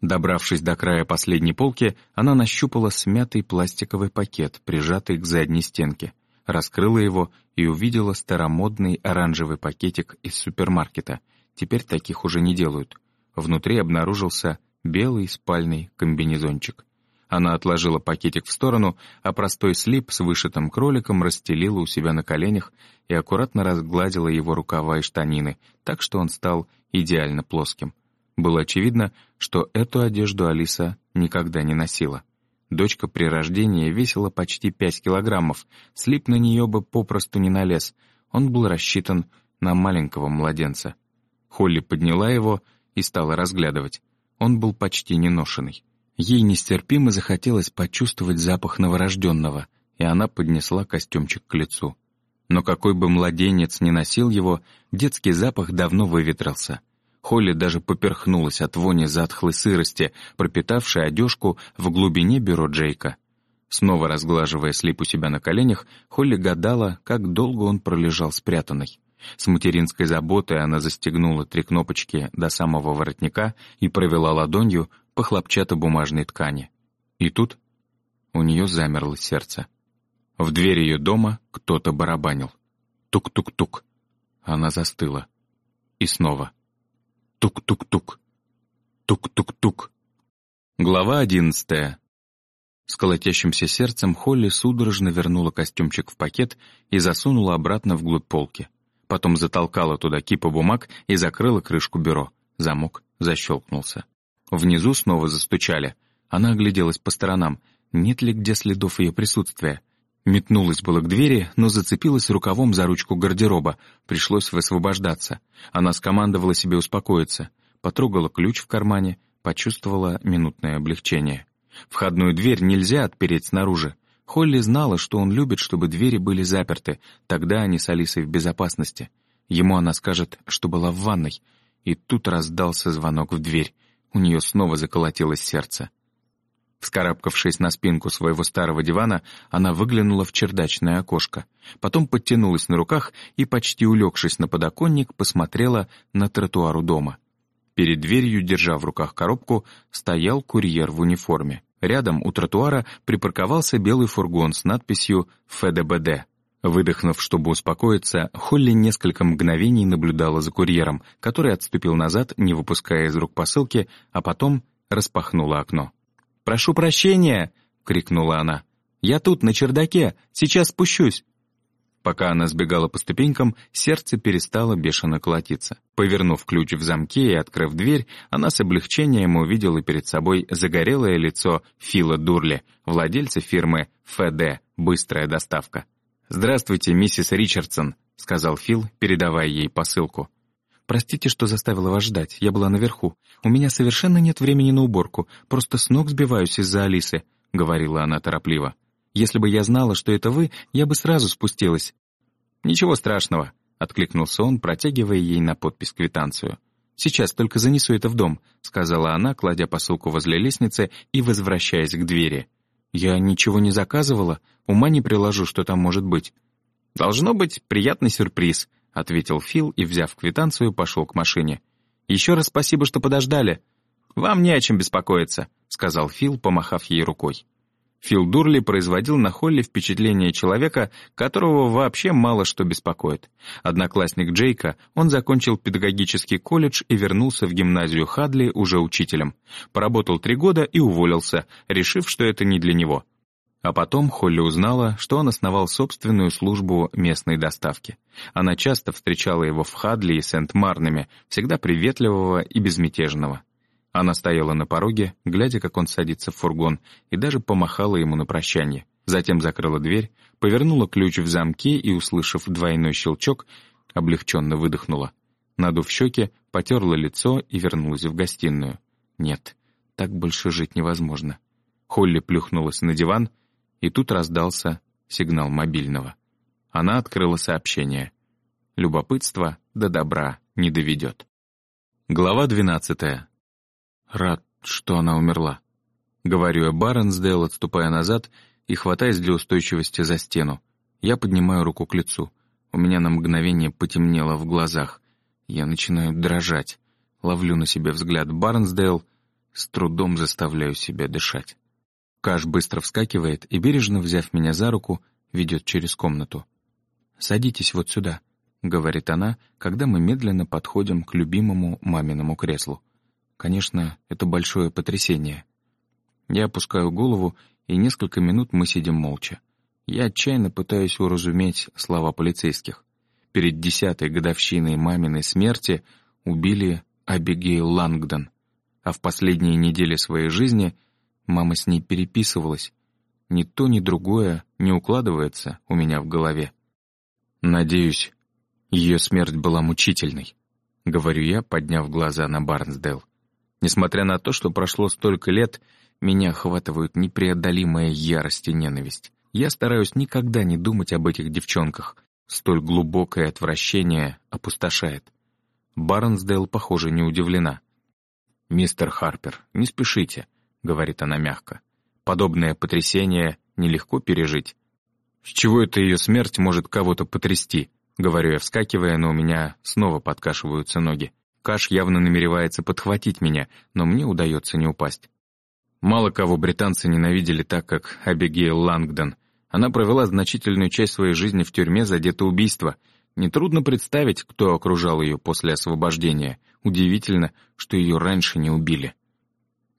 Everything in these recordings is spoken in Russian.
Добравшись до края последней полки, она нащупала смятый пластиковый пакет, прижатый к задней стенке, раскрыла его и увидела старомодный оранжевый пакетик из супермаркета. Теперь таких уже не делают. Внутри обнаружился белый спальный комбинезончик. Она отложила пакетик в сторону, а простой слип с вышитым кроликом расстелила у себя на коленях и аккуратно разгладила его рукава и штанины, так что он стал идеально плоским. Было очевидно, что эту одежду Алиса никогда не носила. Дочка при рождении весила почти 5 килограммов, слип на нее бы попросту не налез, он был рассчитан на маленького младенца. Холли подняла его и стала разглядывать. Он был почти неношенный. Ей нестерпимо захотелось почувствовать запах новорожденного, и она поднесла костюмчик к лицу. Но какой бы младенец ни носил его, детский запах давно выветрился. Холли даже поперхнулась от вони затхлой сырости, пропитавшей одежку в глубине бюро Джейка. Снова разглаживая слип у себя на коленях, Холли гадала, как долго он пролежал спрятанный. С материнской заботой она застегнула три кнопочки до самого воротника и провела ладонью по хлопчатобумажной ткани. И тут у нее замерло сердце. В дверь ее дома кто-то барабанил. Тук-тук-тук. Она застыла. И снова. Тук-тук-тук. Тук-тук-тук. Глава одиннадцатая. С колотящимся сердцем Холли судорожно вернула костюмчик в пакет и засунула обратно вглубь полки. Потом затолкала туда кипа бумаг и закрыла крышку бюро. Замок защелкнулся. Внизу снова застучали. Она огляделась по сторонам. Нет ли где следов ее присутствия? Метнулась было к двери, но зацепилась рукавом за ручку гардероба. Пришлось высвобождаться. Она скомандовала себе успокоиться. Потрогала ключ в кармане, почувствовала минутное облегчение. Входную дверь нельзя отпереть снаружи. Холли знала, что он любит, чтобы двери были заперты, тогда они с Алисой в безопасности. Ему она скажет, что была в ванной. И тут раздался звонок в дверь. У нее снова заколотилось сердце. Вскарабкавшись на спинку своего старого дивана, она выглянула в чердачное окошко. Потом подтянулась на руках и, почти улегшись на подоконник, посмотрела на тротуар у дома. Перед дверью, держа в руках коробку, стоял курьер в униформе. Рядом у тротуара припарковался белый фургон с надписью «ФДБД». Выдохнув, чтобы успокоиться, Холли несколько мгновений наблюдала за курьером, который отступил назад, не выпуская из рук посылки, а потом распахнула окно. «Прошу прощения!» — крикнула она. «Я тут, на чердаке! Сейчас спущусь!» Пока она сбегала по ступенькам, сердце перестало бешено колотиться. Повернув ключ в замке и открыв дверь, она с облегчением увидела перед собой загорелое лицо Фила Дурли, владельца фирмы «ФД. Быстрая доставка». «Здравствуйте, миссис Ричардсон», — сказал Фил, передавая ей посылку. «Простите, что заставила вас ждать, я была наверху. У меня совершенно нет времени на уборку, просто с ног сбиваюсь из-за Алисы», — говорила она торопливо. «Если бы я знала, что это вы, я бы сразу спустилась». «Ничего страшного», — откликнулся он, протягивая ей на подпись квитанцию. «Сейчас только занесу это в дом», — сказала она, кладя посылку возле лестницы и возвращаясь к двери. «Я ничего не заказывала, ума не приложу, что там может быть». «Должно быть приятный сюрприз», — ответил Фил и, взяв квитанцию, пошел к машине. «Еще раз спасибо, что подождали». «Вам не о чем беспокоиться», — сказал Фил, помахав ей рукой. Фил Дурли производил на Холли впечатление человека, которого вообще мало что беспокоит. Одноклассник Джейка, он закончил педагогический колледж и вернулся в гимназию Хадли уже учителем. Поработал три года и уволился, решив, что это не для него. А потом Холли узнала, что он основал собственную службу местной доставки. Она часто встречала его в Хадли и Сент-Марнеме, всегда приветливого и безмятежного. Она стояла на пороге, глядя, как он садится в фургон, и даже помахала ему на прощание. Затем закрыла дверь, повернула ключ в замке и, услышав двойной щелчок, облегченно выдохнула. Надув щеки, потерла лицо и вернулась в гостиную. Нет, так больше жить невозможно. Холли плюхнулась на диван, и тут раздался сигнал мобильного. Она открыла сообщение. Любопытство до добра не доведет. Глава двенадцатая. Рад, что она умерла. Говорю я Барнсдейл, отступая назад и хватаясь для устойчивости за стену. Я поднимаю руку к лицу. У меня на мгновение потемнело в глазах. Я начинаю дрожать. Ловлю на себе взгляд Барнсдейл. С трудом заставляю себя дышать. Каш быстро вскакивает и, бережно взяв меня за руку, ведет через комнату. «Садитесь вот сюда», — говорит она, когда мы медленно подходим к любимому маминому креслу. Конечно, это большое потрясение. Я опускаю голову, и несколько минут мы сидим молча. Я отчаянно пытаюсь уразуметь слова полицейских. Перед десятой годовщиной маминой смерти убили Абигейл Лангдон, а в последние недели своей жизни мама с ней переписывалась. Ни то, ни другое не укладывается у меня в голове. Надеюсь, ее смерть была мучительной, говорю я, подняв глаза на Барнсдейл. Несмотря на то, что прошло столько лет, меня охватывают непреодолимая ярость и ненависть. Я стараюсь никогда не думать об этих девчонках. Столь глубокое отвращение опустошает. Барнсдейл, похоже, не удивлена. «Мистер Харпер, не спешите», — говорит она мягко. «Подобное потрясение нелегко пережить. С чего это ее смерть может кого-то потрясти?» — говорю я, вскакивая, но у меня снова подкашиваются ноги. Каш явно намеревается подхватить меня, но мне удается не упасть. Мало кого британцы ненавидели так, как Абигейл Лангдон. Она провела значительную часть своей жизни в тюрьме за детоубийство. Нетрудно представить, кто окружал ее после освобождения. Удивительно, что ее раньше не убили.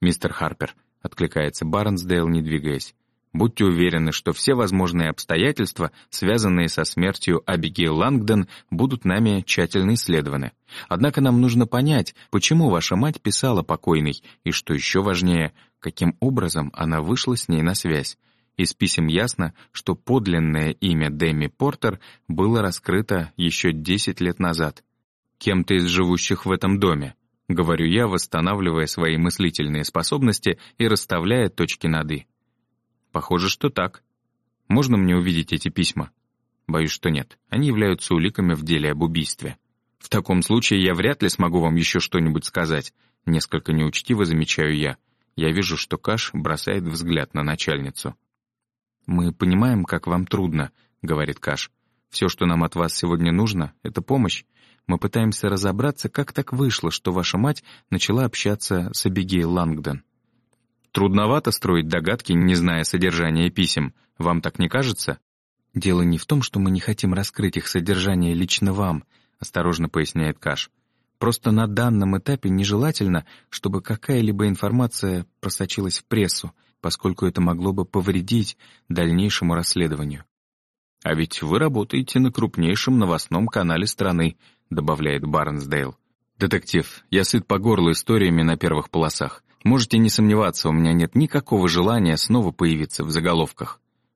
«Мистер Харпер», — откликается Барнсдейл, не двигаясь. Будьте уверены, что все возможные обстоятельства, связанные со смертью Абигейл Лангдон, будут нами тщательно исследованы. Однако нам нужно понять, почему ваша мать писала покойной, и, что еще важнее, каким образом она вышла с ней на связь. Из писем ясно, что подлинное имя Дэми Портер было раскрыто еще 10 лет назад. Кем-то из живущих в этом доме, говорю я, восстанавливая свои мыслительные способности и расставляя точки над «и». Похоже, что так. Можно мне увидеть эти письма? Боюсь, что нет. Они являются уликами в деле об убийстве. В таком случае я вряд ли смогу вам еще что-нибудь сказать. Несколько неучтиво замечаю я. Я вижу, что Каш бросает взгляд на начальницу. «Мы понимаем, как вам трудно», — говорит Каш. «Все, что нам от вас сегодня нужно, — это помощь. Мы пытаемся разобраться, как так вышло, что ваша мать начала общаться с Абигейл Лангдон. Трудновато строить догадки, не зная содержания писем. Вам так не кажется? Дело не в том, что мы не хотим раскрыть их содержание лично вам, осторожно поясняет Каш. Просто на данном этапе нежелательно, чтобы какая-либо информация просочилась в прессу, поскольку это могло бы повредить дальнейшему расследованию. «А ведь вы работаете на крупнейшем новостном канале страны», добавляет Барнсдейл. «Детектив, я сыт по горлу историями на первых полосах. Можете не сомневаться, у меня нет никакого желания снова появиться в заголовках.